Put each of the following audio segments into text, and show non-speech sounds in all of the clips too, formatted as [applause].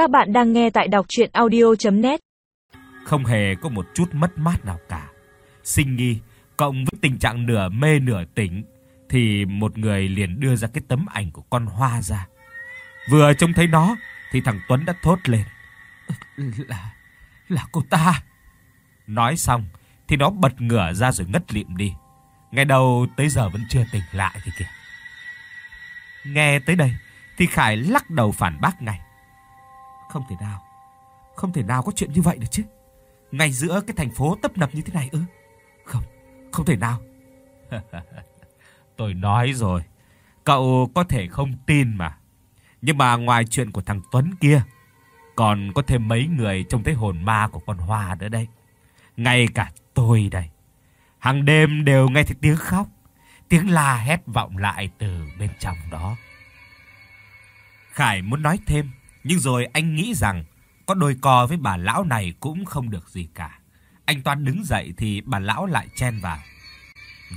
Các bạn đang nghe tại đọc audio net Không hề có một chút mất mát nào cả. Sinh nghi, cộng với tình trạng nửa mê nửa tỉnh, thì một người liền đưa ra cái tấm ảnh của con hoa ra. Vừa trông thấy nó, thì thằng Tuấn đã thốt lên. Là là cô ta. Nói xong, thì nó bật ngửa ra rồi ngất lịm đi. Ngày đầu tới giờ vẫn chưa tỉnh lại thì kìa. Nghe tới đây, thì Khải lắc đầu phản bác ngay. Không thể nào. Không thể nào có chuyện như vậy được chứ. Ngay giữa cái thành phố tấp nập như thế này ư? Không, không thể nào. [laughs] Tôi nói rồi, cậu có thể không tin mà. Nhưng mà ngoài chuyện của thằng Tuấn kia, còn có thêm mấy người trông thấy hồn ma của con Hoa nữa đây. Ngay cả tôi đây. Hàng đêm đều nghe thấy tiếng khóc, tiếng la hét vọng lại từ bên trong đó. Khải muốn nói thêm, nhưng rồi anh nghĩ rằng có đôi co với bà lão này cũng không được gì cả. Anh toan đứng dậy thì bà lão lại chen vào.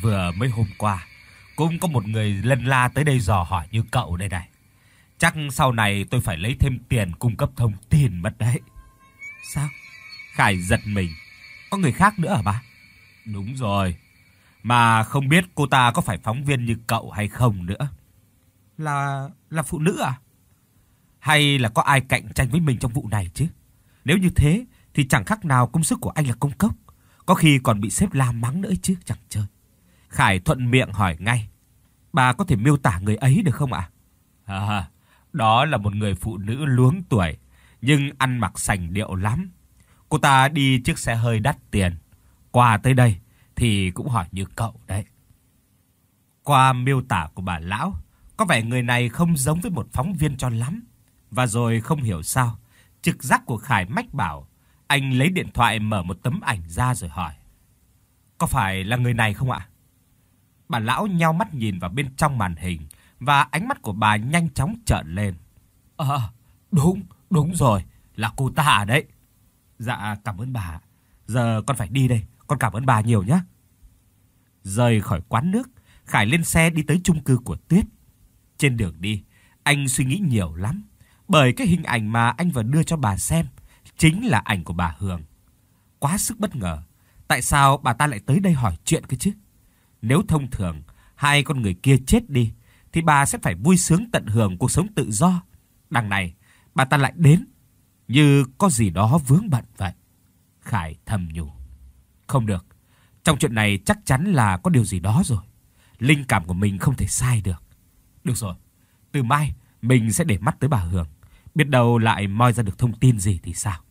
Vừa mới hôm qua, cũng có một người lân la tới đây dò hỏi như cậu đây này. Chắc sau này tôi phải lấy thêm tiền cung cấp thông tin mất đấy. Sao? Khải giật mình. Có người khác nữa hả bà? Đúng rồi. Mà không biết cô ta có phải phóng viên như cậu hay không nữa. Là là phụ nữ à? Hay là có ai cạnh tranh với mình trong vụ này chứ? Nếu như thế thì chẳng khác nào công sức của anh là công cốc, có khi còn bị sếp la mắng nữa chứ chẳng chơi. Khải thuận miệng hỏi ngay. Bà có thể miêu tả người ấy được không ạ? À, đó là một người phụ nữ luống tuổi, nhưng ăn mặc sành điệu lắm. Cô ta đi chiếc xe hơi đắt tiền. Qua tới đây thì cũng hỏi như cậu đấy. Qua miêu tả của bà lão, có vẻ người này không giống với một phóng viên cho lắm. Và rồi không hiểu sao, trực giác của Khải mách bảo, anh lấy điện thoại mở một tấm ảnh ra rồi hỏi. Có phải là người này không ạ? Bà lão nheo mắt nhìn vào bên trong màn hình và ánh mắt của bà nhanh chóng trợn lên. Ờ, đúng, đúng rồi, là cô ta à đấy. Dạ cảm ơn bà. Giờ con phải đi đây, con cảm ơn bà nhiều nhé. Rời khỏi quán nước, Khải lên xe đi tới chung cư của Tuyết. Trên đường đi, anh suy nghĩ nhiều lắm, bởi cái hình ảnh mà anh vừa đưa cho bà xem chính là ảnh của bà Hường. Quá sức bất ngờ, tại sao bà ta lại tới đây hỏi chuyện cơ chứ? Nếu thông thường hai con người kia chết đi thì bà sẽ phải vui sướng tận hưởng cuộc sống tự do. Đằng này, bà ta lại đến như có gì đó vướng bận vậy. Khải thầm nhủ. Không được, trong chuyện này chắc chắn là có điều gì đó rồi. Linh cảm của mình không thể sai được. Được rồi, từ mai mình sẽ để mắt tới bà Hường, biết đâu lại moi ra được thông tin gì thì sao.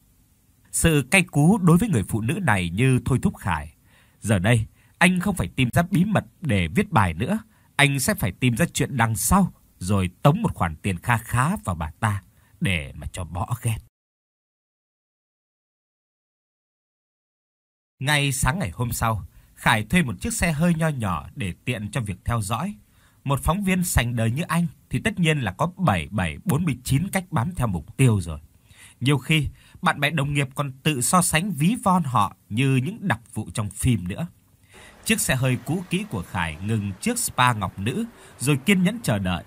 Sự cay cú đối với người phụ nữ này như thôi thúc Khải. Giờ đây, anh không phải tìm ra bí mật để viết bài nữa, anh sẽ phải tìm ra chuyện đằng sau rồi tống một khoản tiền kha khá vào bà ta để mà cho bỏ ghét. Ngay sáng ngày hôm sau, Khải thuê một chiếc xe hơi nho nhỏ để tiện cho việc theo dõi. Một phóng viên sành đời như anh thì tất nhiên là có 7749 cách bám theo mục tiêu rồi. Nhiều khi, bạn bè đồng nghiệp còn tự so sánh ví von họ như những đặc vụ trong phim nữa. Chiếc xe hơi cũ kỹ của Khải ngừng trước spa Ngọc Nữ rồi kiên nhẫn chờ đợi.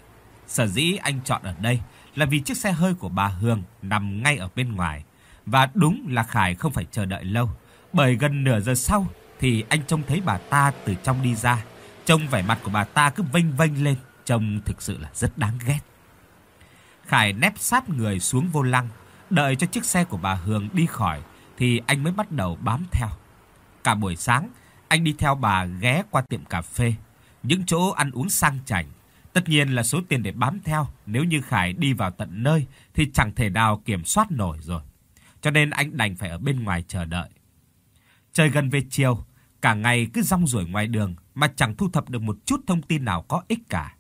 Sở dĩ anh chọn ở đây là vì chiếc xe hơi của bà Hương nằm ngay ở bên ngoài và đúng là Khải không phải chờ đợi lâu, bởi gần nửa giờ sau thì anh trông thấy bà ta từ trong đi ra. Trông vẻ mặt của bà ta cứ vênh vênh lên, trông thực sự là rất đáng ghét. Khải nép sát người xuống vô lăng, đợi cho chiếc xe của bà Hương đi khỏi thì anh mới bắt đầu bám theo. Cả buổi sáng, anh đi theo bà ghé qua tiệm cà phê, những chỗ ăn uống sang chảnh. Tất nhiên là số tiền để bám theo, nếu như Khải đi vào tận nơi thì chẳng thể nào kiểm soát nổi rồi. Cho nên anh đành phải ở bên ngoài chờ đợi. Trời gần về chiều, cả ngày cứ rong ruổi ngoài đường mà chẳng thu thập được một chút thông tin nào có ích cả.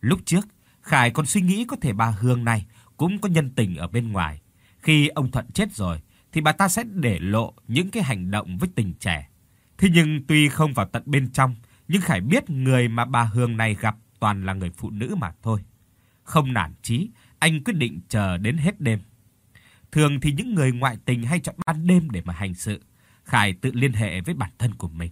Lúc trước, Khải còn suy nghĩ có thể bà Hương này cũng có nhân tình ở bên ngoài. Khi ông Thuận chết rồi thì bà ta sẽ để lộ những cái hành động với tình trẻ. Thế nhưng tuy không vào tận bên trong, nhưng Khải biết người mà bà Hương này gặp toàn là người phụ nữ mà thôi. Không nản chí, anh quyết định chờ đến hết đêm. Thường thì những người ngoại tình hay chọn ban đêm để mà hành sự. Khải tự liên hệ với bản thân của mình.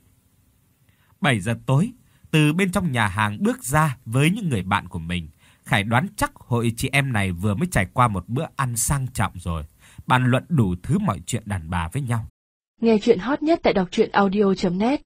7 giờ tối, từ bên trong nhà hàng bước ra với những người bạn của mình, Khải đoán chắc hội chị em này vừa mới trải qua một bữa ăn sang trọng rồi, bàn luận đủ thứ mọi chuyện đàn bà với nhau. Nghe chuyện hot nhất tại đọc audio net.